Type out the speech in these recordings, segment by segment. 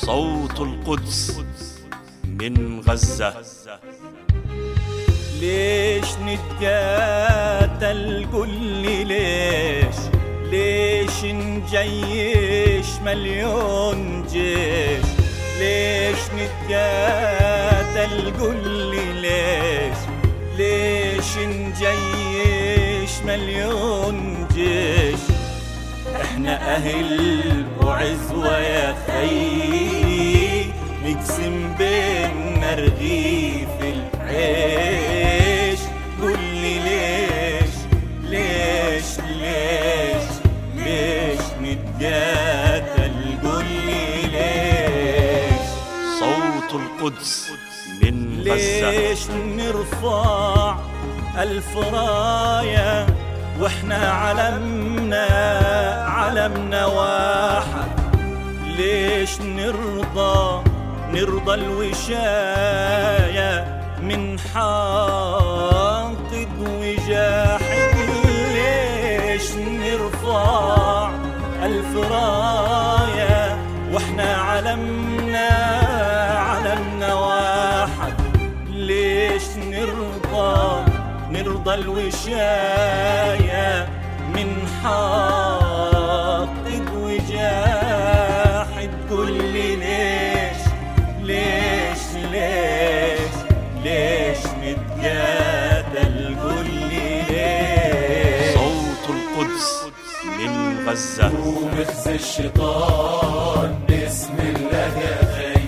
صوت القدس من غزة. ليش نتقاتل؟ لي ليش؟ ليش نجيش مليون جيش؟ ليش نتقاتل؟ لي ليش؟ ليش نجيش مليون جيش؟ إحنا أهل وعزوة يا خي نقسم بيننا رغيف العيش. قل لي ليش ليش ليش ليش نتقاتل؟ قل لي ليش. صوت القدس من غزة. ليش نرفع ألف راية وإحنا علمنا علمنا واحد ليش نرضى؟ نرضى الوشاية من حاقد وجاحد ليش نرفع ألف راية وإحنا علمنا علمنا واحد ليش نرضى؟ نرضى الوشاية من حاقد غزة. ومخزي الشيطان. بسم الله يا خي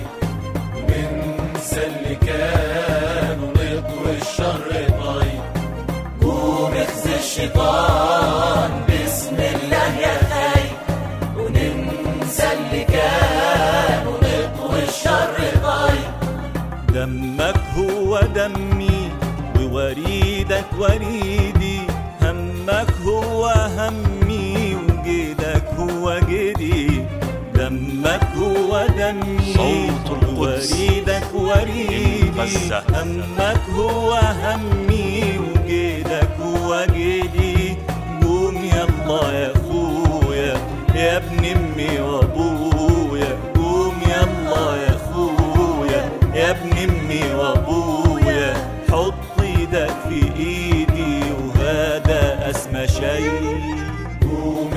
وننسى اللي كان ونطوي الشر طيب. ومخزي الشيطان. بسم الله يا خي وننسى اللي كان ونطوي الشر طيب. دمك هو دمي ووريدك وريدي. همك هو همي وجيدك هو جيدي دمك هو دمي. صوت القدس. وريدك وريدي. همك هو همي.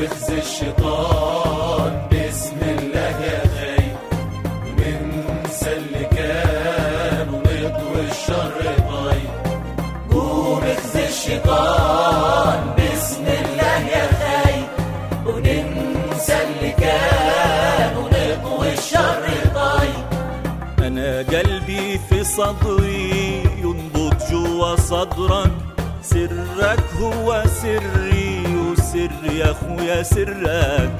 ومخزي الشيطان. بسم الله يا خي وننسى اللي كان ونطوي الشر طيب ومخزي الشيطان. بسم الله يا خي وننسى اللي كان ونطوي الشر طيب أنا قلبي في صدري ينبض جوا صدرك. سرك هو وسر يا أخويا سرك.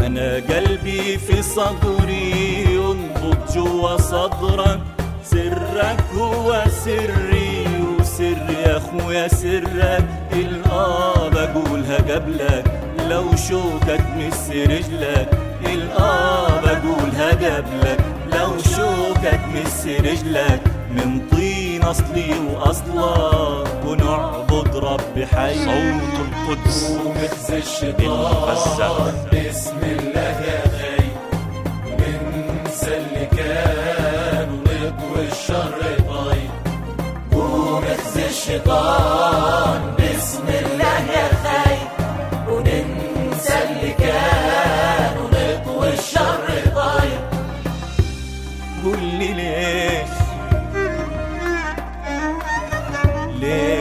أنا قلبي في صدري ينبض جوا صدرك. سرك هو سري وسر يا أخويا سرك. الآه بقولها قبلك لو شوكك مس رجلك. الآه بقولها قبلك لو شوكك مس رجلك. من طين أصلي وأصلك ونعبد الحي. صوت القدس ومخز الشيطان بسم الله يا غي. وننسى اللي كان ونطوي الشر طيب ومخز الشيطان بسم الله يا غي. وننسى اللي كان ونطوي الشر طيب قول لي ليه ليه